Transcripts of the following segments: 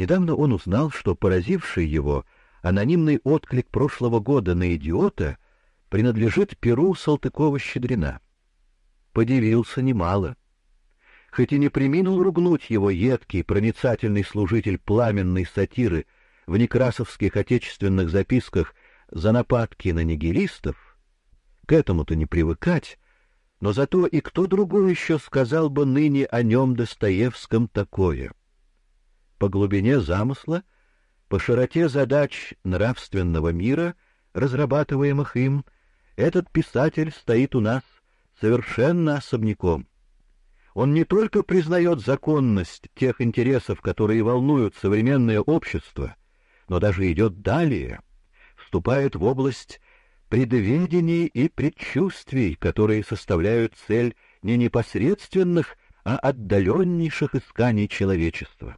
Недавно он узнал, что поразивший его анонимный отклик прошлого года на идиота принадлежит перу Салтыкова-Щедрина. Подивился немало. Хоть и не приминул ругнуть его едкий, проницательный служитель пламенной сатиры в некрасовских отечественных записках за нападки на нигилистов, к этому-то не привыкать, но зато и кто другой еще сказал бы ныне о нем Достоевском такое. По глубине замысла, по широте задач нравственного мира, разрабатываемых им, этот писатель стоит у нас совершенно особняком. Он не только признает законность тех интересов, которые волнуют современное общество, но даже идет далее, вступает в область предведений и предчувствий, которые составляют цель не непосредственных, а отдаленнейших исканий человечества.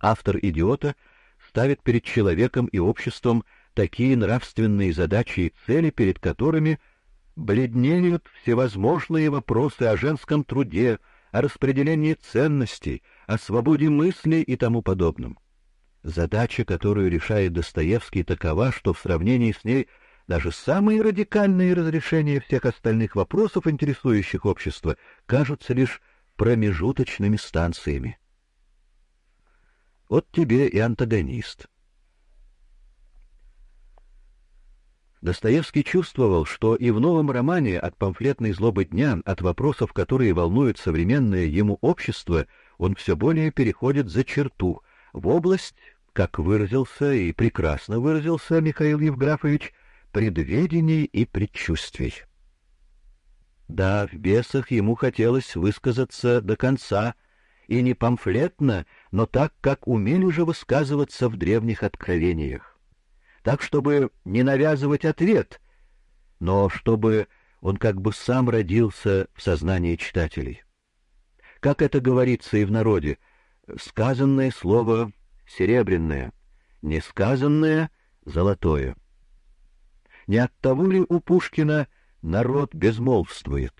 Автор «Идиота» ставит перед человеком и обществом такие нравственные задачи и цели, перед которыми бледнеют всевозможные вопросы о женском труде, о распределении ценностей, о свободе мысли и тому подобном. Задача, которую решает Достоевский, такова, что в сравнении с ней даже самые радикальные разрешения всех остальных вопросов, интересующих общество, кажутся лишь промежуточными станциями. Вот тебе и антагонист. Достоевский чувствовал, что и в новом романе от памфлетной злобы дня, от вопросов, которые волнуют современное ему общество, он все более переходит за черту, в область как выразился и прекрасно выразился Михаил Евграфович, предведений и предчувствий. Да, в бесах ему хотелось высказаться до конца, и не памфлетно, но так, как умели уже высказываться в древних откровениях. Так, чтобы не навязывать ответ, но чтобы он как бы сам родился в сознании читателей. Как это говорится и в народе, сказанное слово серебряное, несказанное — золотое. Не от того ли у Пушкина народ безмолвствует?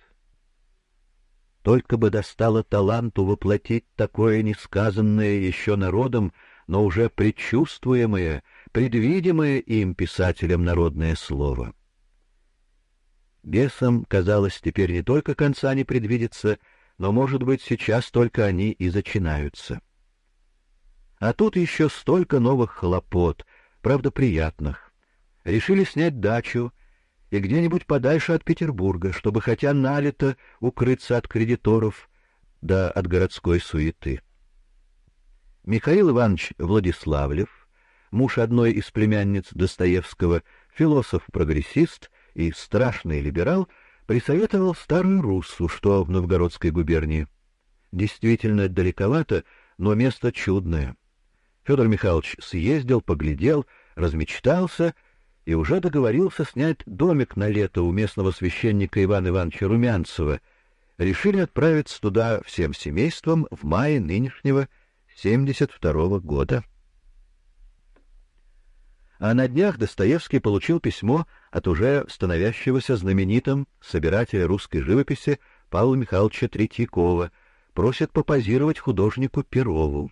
Только бы достало таланту воплотить такое несказанное еще народом, но уже предчувствуемое, предвидимое им писателем народное слово. Бесам, казалось, теперь не только конца не предвидится, но, может быть, сейчас только они и зачинаются. А тут еще столько новых хлопот, правда, приятных. Решили снять дачу и где-нибудь подальше от Петербурга, чтобы хотя налито укрыться от кредиторов, да от городской суеты. Михаил Иванович Владиславлев, муж одной из племянниц Достоевского, философ-прогрессист и страшный либерал, присоветовал старую Руссу, что в Новгородской губернии. Действительно далековато, но место чудное. Федор Михайлович съездил, поглядел, размечтался и уже договорился снять домик на лето у местного священника Ивана Ивановича Румянцева. Решили отправиться туда всем семейством в мае нынешнего 72 -го года. А на днях Достоевский получил письмо от уже становящегося знаменитым собирателя русской живописи Павла Михайловича Третьякова, просит попозировать художнику Перову.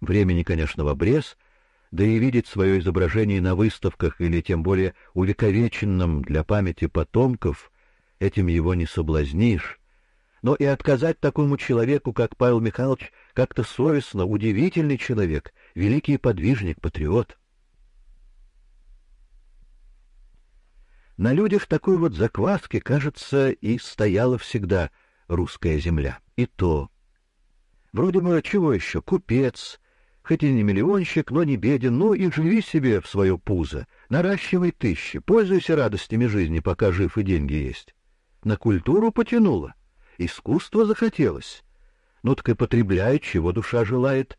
Времени, конечно, в обрез, да и видеть свое изображение на выставках или тем более увековеченном для памяти потомков, этим его не соблазнишь. Но и отказать такому человеку, как Павел Михайлович, как-то совестно, удивительный человек, великий подвижник, патриот. На людях такой вот закваски, кажется, и стояла всегда русская земля. И то. Вроде бы чего еще, купец, хоть и не миллионщик, но не беден, ну и живи себе в свое пузо, наращивай тысячи, пользуйся радостями жизни, пока жив и деньги есть. На культуру потянуло, искусство захотелось. Ну так и потребляй, чего душа желает.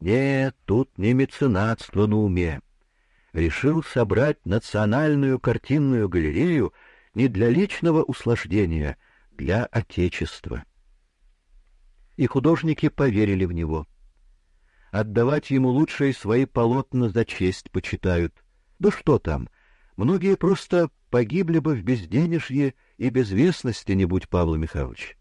Нет, тут не меценатство на уме. Решил собрать национальную картинную галерею не для личного услаждения, для отечества. И художники поверили в него отдавать ему лучшие свои полотна за честь почитают. Да что там, многие просто погибли бы в безденежье и безвестности, не будь Павла Михайловича.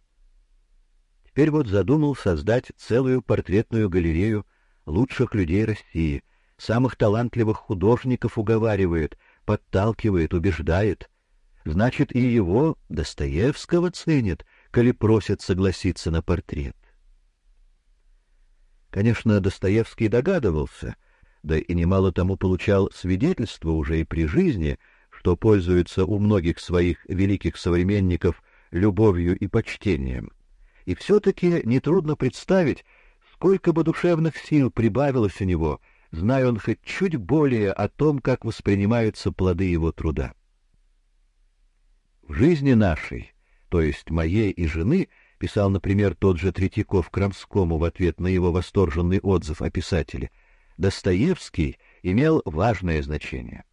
Теперь вот задумал создать целую портретную галерею лучших людей России, самых талантливых художников уговаривает, подталкивает, убеждает. Значит, и его, Достоевского, ценят, коли просят согласиться на портрет. Конечно, Достоевский догадывался, да и немало тому получал свидетельство уже и при жизни, что пользуется у многих своих великих современников любовью и почтением. И все-таки нетрудно представить, сколько бы душевных сил прибавилось у него, зная он хоть чуть более о том, как воспринимаются плоды его труда. В жизни нашей, то есть моей и жены, писал, например, тот же Третьяков Крамскому в ответ на его восторженный отзыв о писателе, Достоевский имел важное значение.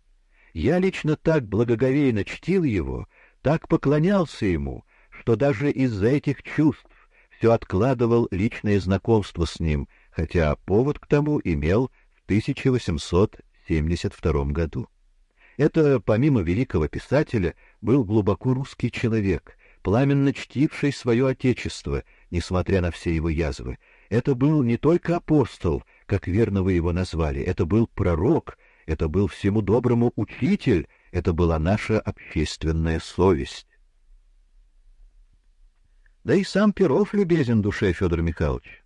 Я лично так благоговейно чтил его, так поклонялся ему, что даже из-за этих чувств все откладывал личное знакомство с ним, хотя повод к тому имел в 1872 году. Это, помимо великого писателя, был глубоко русский человек, пламенно чтивший свое отечество, несмотря на все его язвы. Это был не только апостол, как верно вы его назвали, это был пророк, это был всему доброму учитель, это была наша общественная совесть. Да и сам Перов любезен душе Федор Михайлович.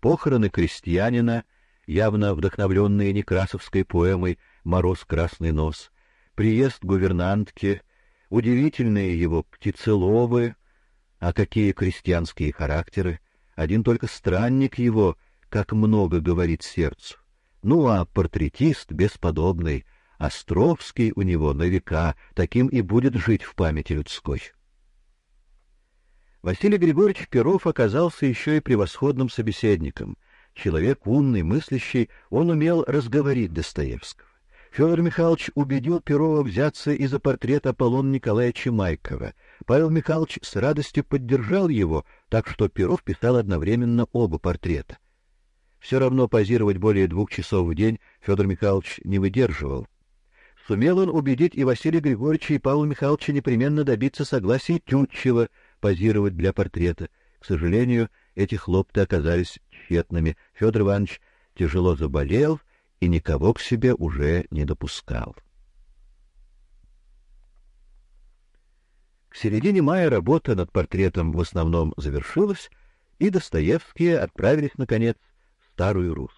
Похороны крестьянина, явно вдохновленные Некрасовской поэмой «Мороз красный нос», приезд гувернантки, удивительные его птицеловы, а какие крестьянские характеры, один только странник его, как много говорит сердцу. Ну а портретист бесподобный, Островский у него на века, таким и будет жить в памяти людской. Василий Григорьевич Перов оказался еще и превосходным собеседником. Человек умный, мыслящий, он умел разговорить Достоевского. Федор Михайлович убедил Перова взяться и за портрет Аполлона Николаевича Майкова. Павел Михайлович с радостью поддержал его, так что Перов писал одновременно оба портрета. Все равно позировать более двух часов в день Федор Михайлович не выдерживал. Сумел он убедить и Василия Григорьевича, и Павла Михайловича непременно добиться согласия Тютчева — позировать для портрета. К сожалению, эти хлопты оказались тщетными. Федор Иванович тяжело заболел и никого к себе уже не допускал. К середине мая работа над портретом в основном завершилась, и Достоевские отправились наконец в Старую Русь.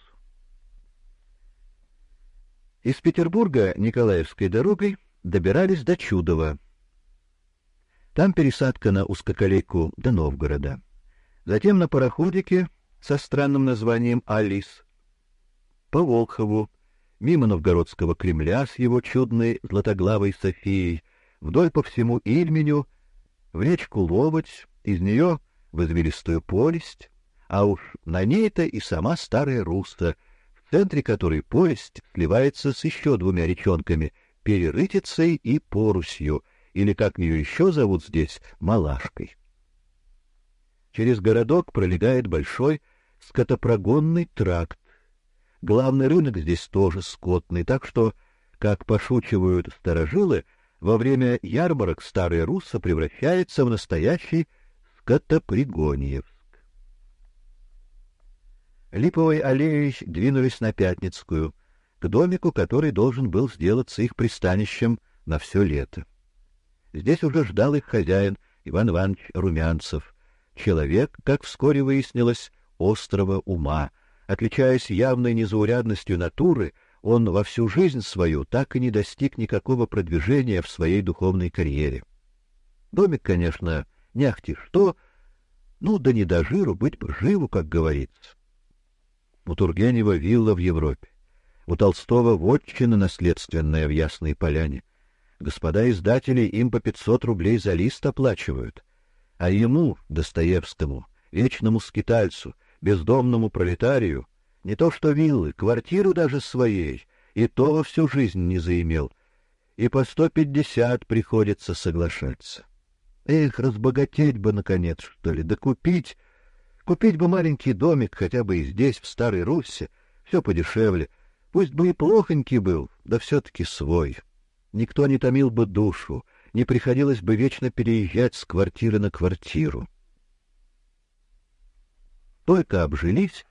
Из Петербурга Николаевской дорогой добирались до Чудова. Там пересадка на узкоколейку до Новгорода. Затем на пароходике со странным названием «Алис» по Волхову, мимо Новгородского Кремля с его чудной златоглавой Софией, вдоль по всему Ильменю, в речку Ловоть, из нее в извилистую полесть, а уж на ней-то и сама старая Руста, в центре которой повесть сливается с еще двумя речонками — Перерытицей и Порусью — или, как ее еще зовут здесь, Малашкой. Через городок пролегает большой скотопрогонный тракт. Главный рынок здесь тоже скотный, так что, как пошучивают старожилы, во время ярмарок старая Русса превращается в настоящий скотопригоньевск. Липовой аллеей двинулись на Пятницкую, к домику, который должен был сделаться их пристанищем на все лето. Здесь уже ждал их хозяин Иван Иванович Румянцев, человек, как вскоре выяснилось, острого ума. Отличаясь явной незаурядностью натуры, он во всю жизнь свою так и не достиг никакого продвижения в своей духовной карьере. Домик, конечно, не ахти что, ну да не до жиру, быть бы живу, как говорится. У Тургенева вилла в Европе, у Толстого вотчина наследственная в Ясной Поляне — Господа издатели им по пятьсот рублей за лист оплачивают, а ему, Достоевскому, вечному скитальцу, бездомному пролетарию, не то что виллы, квартиру даже своей, и то во всю жизнь не заимел, и по сто пятьдесят приходится соглашаться. Эх, разбогатеть бы, наконец, что ли, да купить... Купить бы маленький домик хотя бы и здесь, в Старой Руссе, все подешевле. Пусть бы и плохонький был, да все-таки свой никто не томил бы душу, не приходилось бы вечно переезжать с квартиры на квартиру. Только обжились,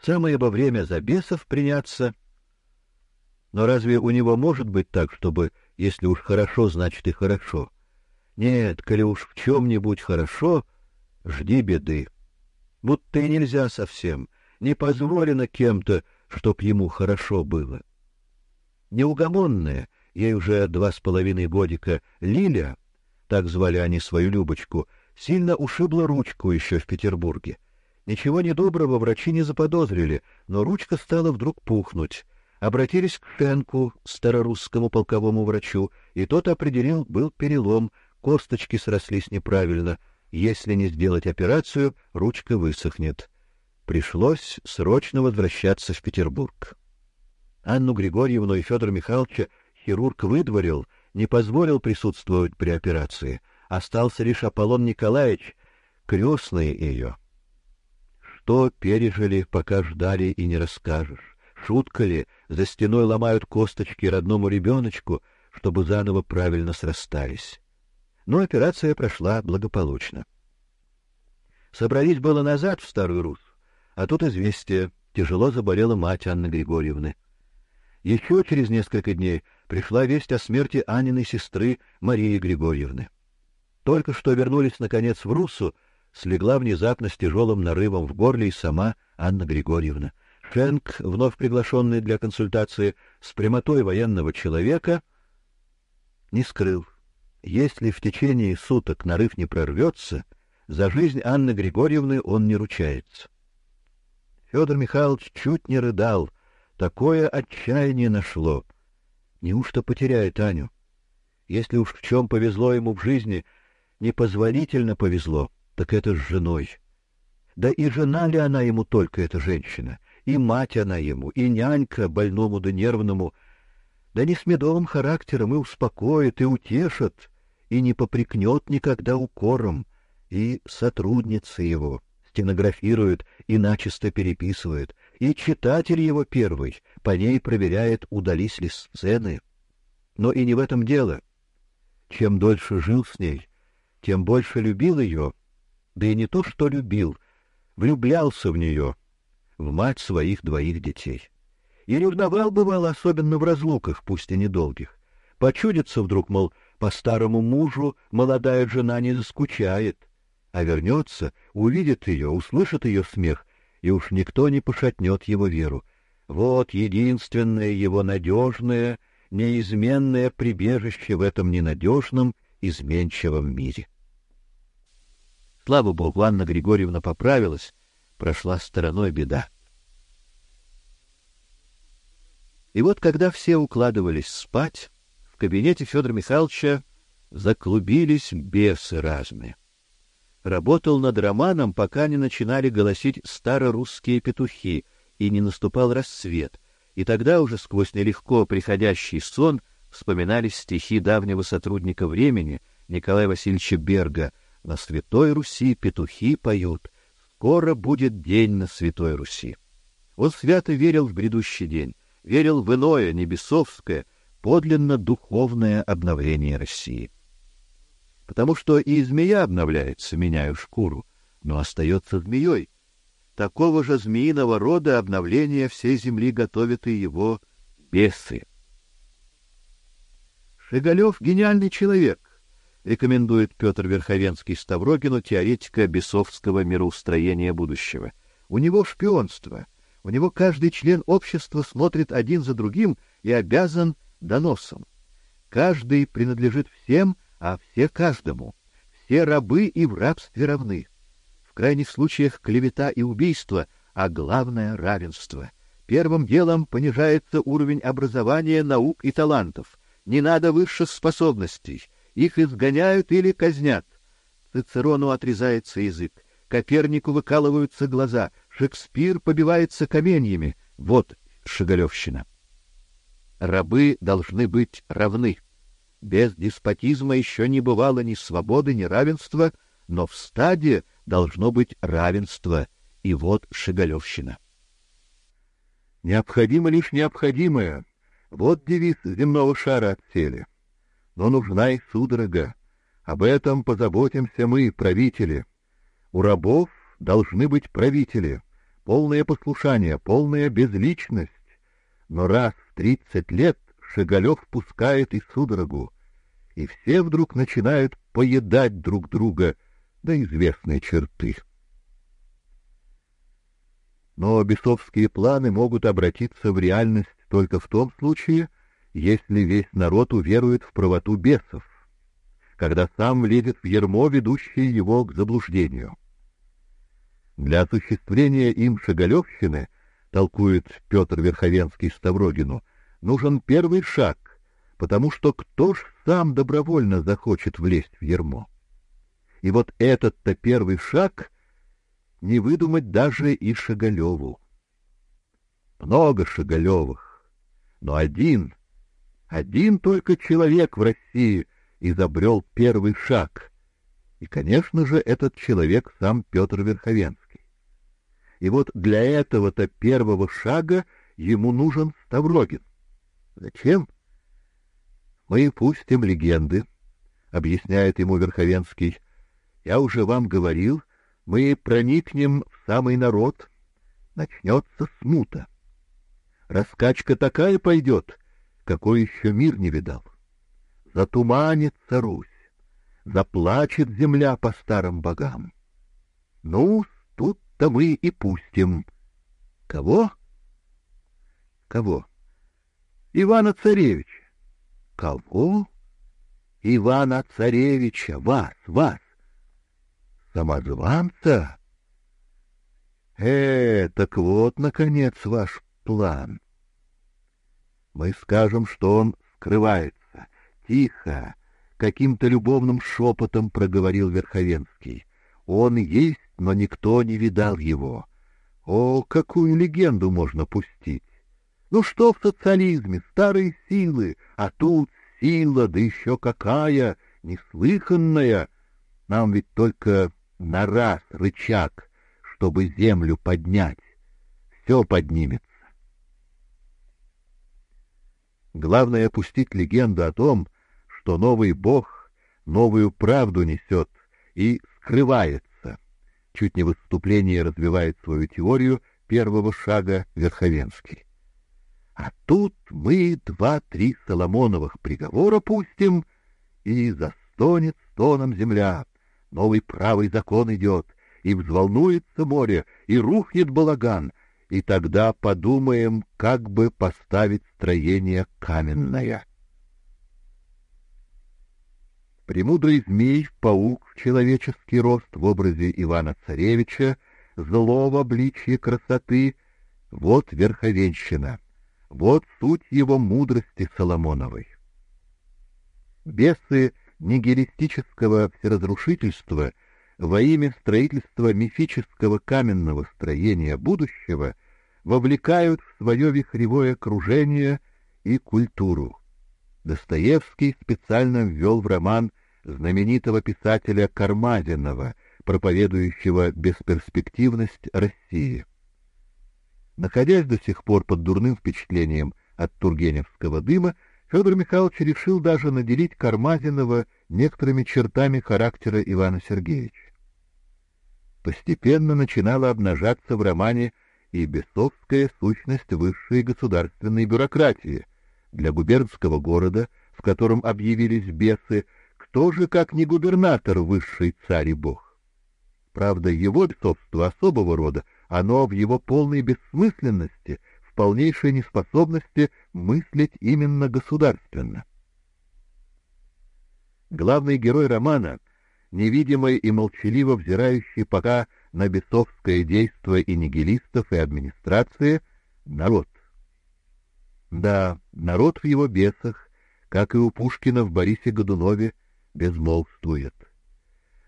самое бы время за бесов приняться. Но разве у него может быть так, чтобы, если уж хорошо, значит и хорошо? Нет, коли уж в чем-нибудь хорошо, жди беды. Будто и нельзя совсем, не позволено кем-то, чтоб ему хорошо было. Неугомонная, ей уже два с половиной годика, Лиля, так звали они свою Любочку, сильно ушибла ручку еще в Петербурге. Ничего недоброго врачи не заподозрили, но ручка стала вдруг пухнуть. Обратились к Шенку, старорусскому полковому врачу, и тот определил, был перелом, косточки срослись неправильно. Если не сделать операцию, ручка высохнет. Пришлось срочно возвращаться в Петербург. Анну Григорьевну и Федора Михайловича хирург выдворил, не позволил присутствовать при операции. Остался лишь Аполлон Николаевич, крестный ее. Что пережили, пока ждали и не расскажешь. Шутка ли, за стеной ломают косточки родному ребеночку, чтобы заново правильно срастались. Но операция прошла благополучно. Собрались было назад в Старую Русь, а тут известие: тяжело заболела мать Анны Григорьевны. Еще через несколько дней пришла весть о смерти Аниной сестры Марии Григорьевны. Только что вернулись наконец в Руссу, слегла внезапно с тяжелым нарывом в горле и сама Анна Григорьевна. Шенк, вновь приглашенный для консультации с прямотой военного человека, не скрыл, если в течение суток нарыв не прорвется, за жизнь Анны Григорьевны он не ручается. Федор Михайлович чуть не рыдал, такое отчаяние нашло. Неужто потеряет Аню? Если уж в чем повезло ему в жизни, непозволительно повезло, так это с женой. Да и жена ли она ему только эта женщина, и мать она ему, и нянька больному да нервному, да не с медовым характером и успокоит, и утешит, и не попрекнет никогда укором, и сотрудница его стенографирует и начисто переписывает, и читатель его первый по ней проверяет, удались ли сцены. Но и не в этом дело. Чем дольше жил с ней, тем больше любил ее, да и не то, что любил, влюблялся в нее, в мать своих двоих детей. И ревновал, бывало, особенно в разлуках, пусть и недолгих. Почудится вдруг, мол, по старому мужу молодая жена не заскучает — а вернется, увидит ее, услышит ее смех, и уж никто не пошатнет его веру. Вот единственное его надежное, неизменное прибежище в этом ненадежном, изменчивом мире. Слава Богу, Анна Григорьевна поправилась, прошла стороной беда. И вот когда все укладывались спать, в кабинете Федора Михайловича заклубились бесы разные работал над романом, пока не начинали голосить старорусские петухи и не наступал рассвет, и тогда уже сквозь нелегко приходящий сон вспоминались стихи давнего сотрудника времени Николая Васильевича Берга «На Святой Руси петухи поют, скоро будет день на Святой Руси». Он свято верил в грядущий день, верил в иное, небесовское, подлинно духовное обновление России потому что и змея обновляется, меняя шкуру, но остается змеей. Такого же змеиного рода обновления всей земли готовят и его бесы. Шеголев гениальный человек, рекомендует Петр Верховенский Ставрогину, теоретика бесовского мироустроения будущего. У него шпионство. У него каждый член общества смотрит один за другим и обязан доносом. Каждый принадлежит всем, а все каждому. Все рабы и в рабстве равны. В крайних случаях клевета и убийство, а главное равенство. Первым делом понижается уровень образования, наук и талантов. Не надо высших способностей, их изгоняют или казнят. Цицерону отрезается язык, Копернику выкалываются глаза, Шекспир побивается каменьями. Вот Шеголевщина. Рабы должны быть равны. Без деспотизма еще не бывало ни свободы, ни равенства, но в стаде должно быть равенство, и вот Шеголевщина. Необходимо лишь необходимое. Вот девиз земного шара от цели. Но нужна и судорога. Об этом позаботимся мы, правители. У рабов должны быть правители, полное послушание, полная безличность. Но раз в тридцать лет Шеголев пускает и судорогу, и все вдруг начинают поедать друг друга до известной черты. Но бесовские планы могут обратиться в реальность только в том случае, если весь народ уверует в правоту бесов, когда сам влезет в ермо, ведущее его к заблуждению. Для осуществления им шаголевщины, толкует Петр Верховенский Ставрогину, нужен первый шаг, потому что кто ж сам добровольно захочет влезть в ермо? И вот этот-то первый шаг не выдумать даже и Шаголеву. Много Шаголевых, но один, один только человек в России изобрел первый шаг. И, конечно же, этот человек сам Петр Верховенский. И вот для этого-то первого шага ему нужен Ставрогин. Зачем? Мы пустим легенды, объясняет ему Верховенский. Я уже вам говорил, мы проникнем в самый народ, начнется смута. Раскачка такая пойдет, какой еще мир не видал. Затуманится Русь, заплачет земля по старым богам. Ну, тут-то мы и пустим. Кого? Кого? Ивана Царевича. Кого? Ивана Царевича, вас, вас самозванца? Э, так вот, наконец, ваш план. Мы скажем, что он скрывается. Тихо, каким-то любовным шепотом проговорил Верховенский. Он есть, но никто не видал его. О, какую легенду можно пустить! Ну что в социализме, старые силы, а тут сила, да еще какая, неслыханная. Нам ведь только на раз рычаг, чтобы землю поднять. Все поднимется. Главное — опустить легенду о том, что новый бог новую правду несет и скрывается. Чуть не выступление развивает свою теорию первого шага Верховенский. А тут мы два-три Соломоновых приговора пустим, и застонет стоном земля новый правый закон идет, и взволнуется море, и рухнет балаган, и тогда подумаем, как бы поставить строение каменное. Премудрый змей, паук в человеческий рост в образе Ивана-царевича, злого обличья красоты — вот верховенщина, вот суть его мудрости Соломоновой. Бесы нигилистического всеразрушительства во имя строительства мифического каменного строения будущего вовлекают в свое вихревое окружение и культуру. Достоевский специально ввел в роман знаменитого писателя Кармазинова, проповедующего бесперспективность России. Находясь до сих пор под дурным впечатлением от тургеневского дыма, Федор Михайлович решил даже наделить Кармазинова некоторыми чертами характера Ивана Сергеевича. Постепенно начинала обнажаться в романе и бесовская сущность высшей государственной бюрократии. Для губернского города, в котором объявились бесы, кто же, как не губернатор, высший царь и бог? Правда, его бесовство особого рода, оно в его полной бессмысленности — в полнейшей неспособности мыслить именно государственно. Главный герой романа, невидимый и молчаливо взирающий пока на бесовское действие и нигилистов, и администрации, народ. Да, народ в его бесах, как и у Пушкина в Борисе Годунове, безмолвствует.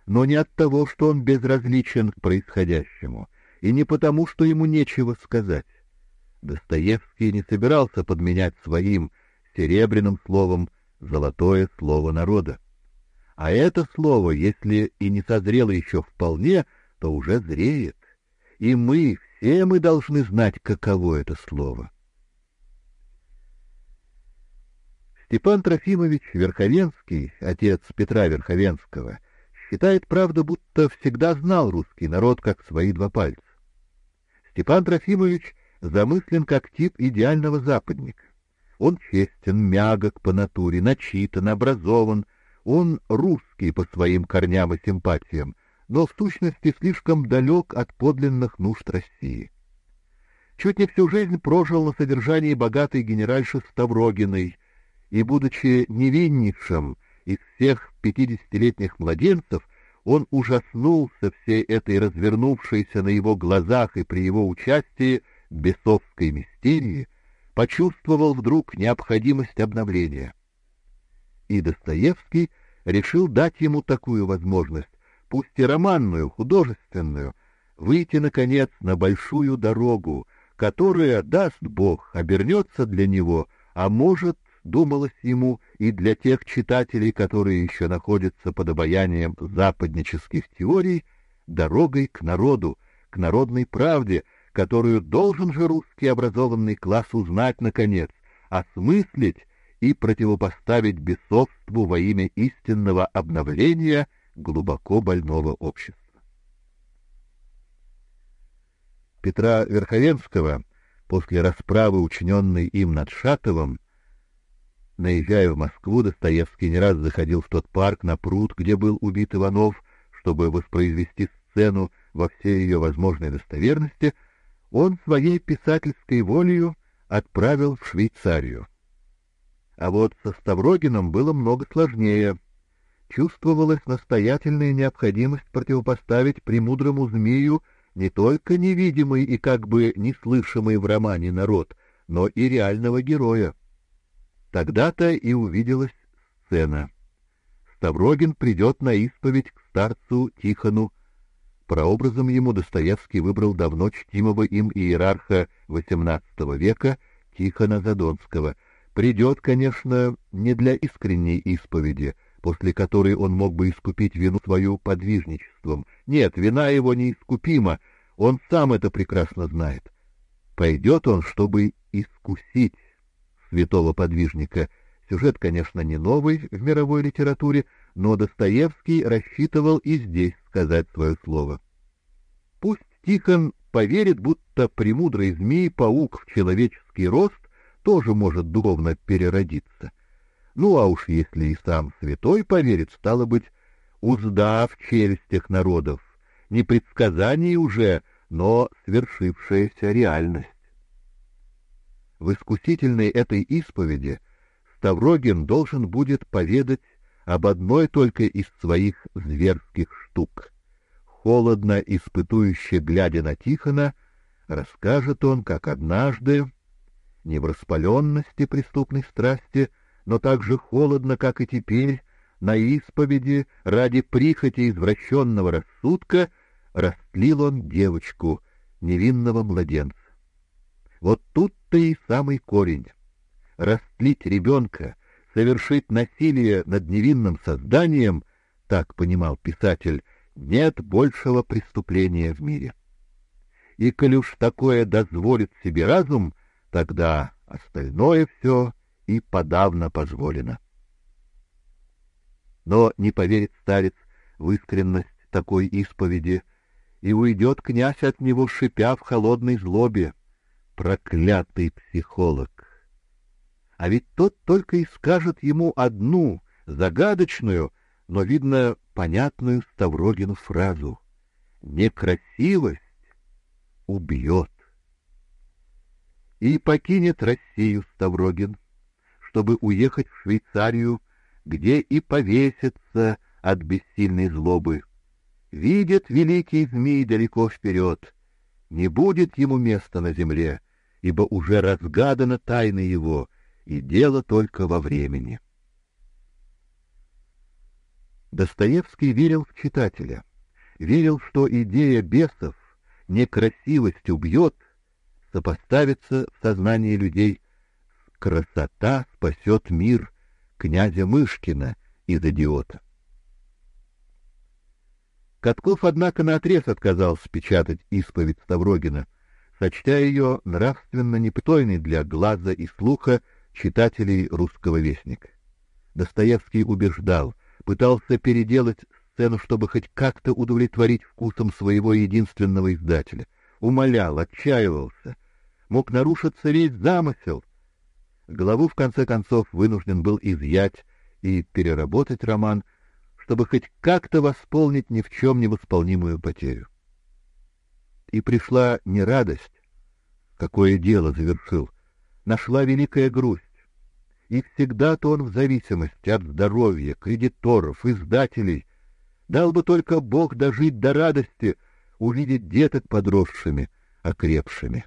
Но не от того, что он безразличен к происходящему, и не потому, что ему нечего сказать. Достоевский не собирался подменять своим серебряным словом золотое слово народа. А это слово, если и не созрело еще вполне, то уже зреет. И мы, все мы должны знать, каково это слово. Степан Трофимович Верховенский, отец Петра Верховенского, Считает, правда, будто всегда знал русский народ как свои два пальца. Степан Трофимович замыслен как тип идеального западника. Он честен, мягок по натуре, начитан, образован. Он русский по своим корням и симпатиям, но в сущности слишком далек от подлинных нужд России. Чуть не всю жизнь прожил на содержании богатой генеральши Ставрогиной и, будучи невиннейшим из всех пятидесятилетних младенцев, он ужаснулся всей этой развернувшейся на его глазах и при его участии бесовской мистерии, почувствовал вдруг необходимость обновления. И Достоевский решил дать ему такую возможность, пусть и романную, художественную, выйти, наконец, на большую дорогу, которая, даст Бог, обернется для него, а может, думалось ему, и для тех читателей, которые еще находятся под обаянием западнических теорий, дорогой к народу, к народной правде, которую должен же русский образованный класс узнать, наконец, осмыслить и противопоставить бесовству во имя истинного обновления глубоко больного общества. Петра Верховенского после расправы, учиненной им над Шатовым, наезжая в Москву, Достоевский не раз заходил в тот парк на пруд, где был убит Иванов, чтобы воспроизвести сцену во всей ее возможной достоверности, он своей писательской волею отправил в Швейцарию. А вот со Ставрогиным было много сложнее. Чувствовалась настоятельная необходимость противопоставить премудрому змею не только невидимый и как бы неслышимый в романе народ, но и реального героя. Тогда-то и увиделась сцена. Ставрогин придет на исповедь к старцу Тихону. Прообразом ему Достоевский выбрал давно чтимого им иерарха XVIII века Тихона Задонского. Придет, конечно, не для искренней исповеди, после которой он мог бы искупить вину свою подвижничеством. Нет, вина его неискупима, он сам это прекрасно знает. Пойдет он, чтобы искусить святого подвижника. Сюжет, конечно, не новый в мировой литературе, но Достоевский рассчитывал и здесь сказать свое слово. Пусть Тихон поверит, будто премудрый змей-паук в человеческий рост тоже может духовно переродиться — ну, а уж если и сам святой поверит, стало быть, узда в челюстях народов, не предсказание уже, но свершившаяся реальность. В искусительной этой исповеди Ставрогин должен будет поведать об одной только из своих зверских штук. Холодно испытующе глядя на Тихона, расскажет он, как однажды, не в распаленности преступной страсти, но так же холодно, как и теперь, на исповеди ради прихоти извращенного рассудка растлил он девочку, невинного младенца. Вот тут-то и самый корень. Растлить ребенка, совершить насилие над невинным созданием, так понимал писатель, нет большего преступления в мире. И коли уж такое дозволит себе разум, тогда остальное все и подавно позволено. Но не поверит старец в искренность такой исповеди, и уйдет князь от него, шипя в холодной злобе. Проклятый психолог! А ведь тот только и скажет ему одну, загадочную, но, видно, понятную Ставрогину фразу. Некрасивость убьет. И покинет Россию Ставрогин чтобы уехать в Швейцарию, где и повеситься от бессильной злобы. Видит великий змей далеко вперед. Не будет ему места на земле, ибо уже разгадана тайна его, и дело только во времени. Достоевский верил в читателя, верил, что идея бесов некрасивость убьет, сопоставится в сознании людей красота спасет мир князя Мышкина из идиота. Катков, однако, наотрез отказался печатать исповедь Ставрогина, сочтя ее нравственно непристойной для глаза и слуха читателей русского вестника. Достоевский убеждал, пытался переделать сцену, чтобы хоть как-то удовлетворить вкусом своего единственного издателя. Умолял, отчаивался. Мог нарушиться весь замысел. Главу, в конце концов, вынужден был изъять и переработать роман, чтобы хоть как-то восполнить ни в чем невосполнимую потерю. И пришла не радость, какое дело завершил, нашла великая грусть. И всегда-то он в зависимости от здоровья, кредиторов, издателей. Дал бы только Бог дожить до радости, увидеть деток подросшими, окрепшими.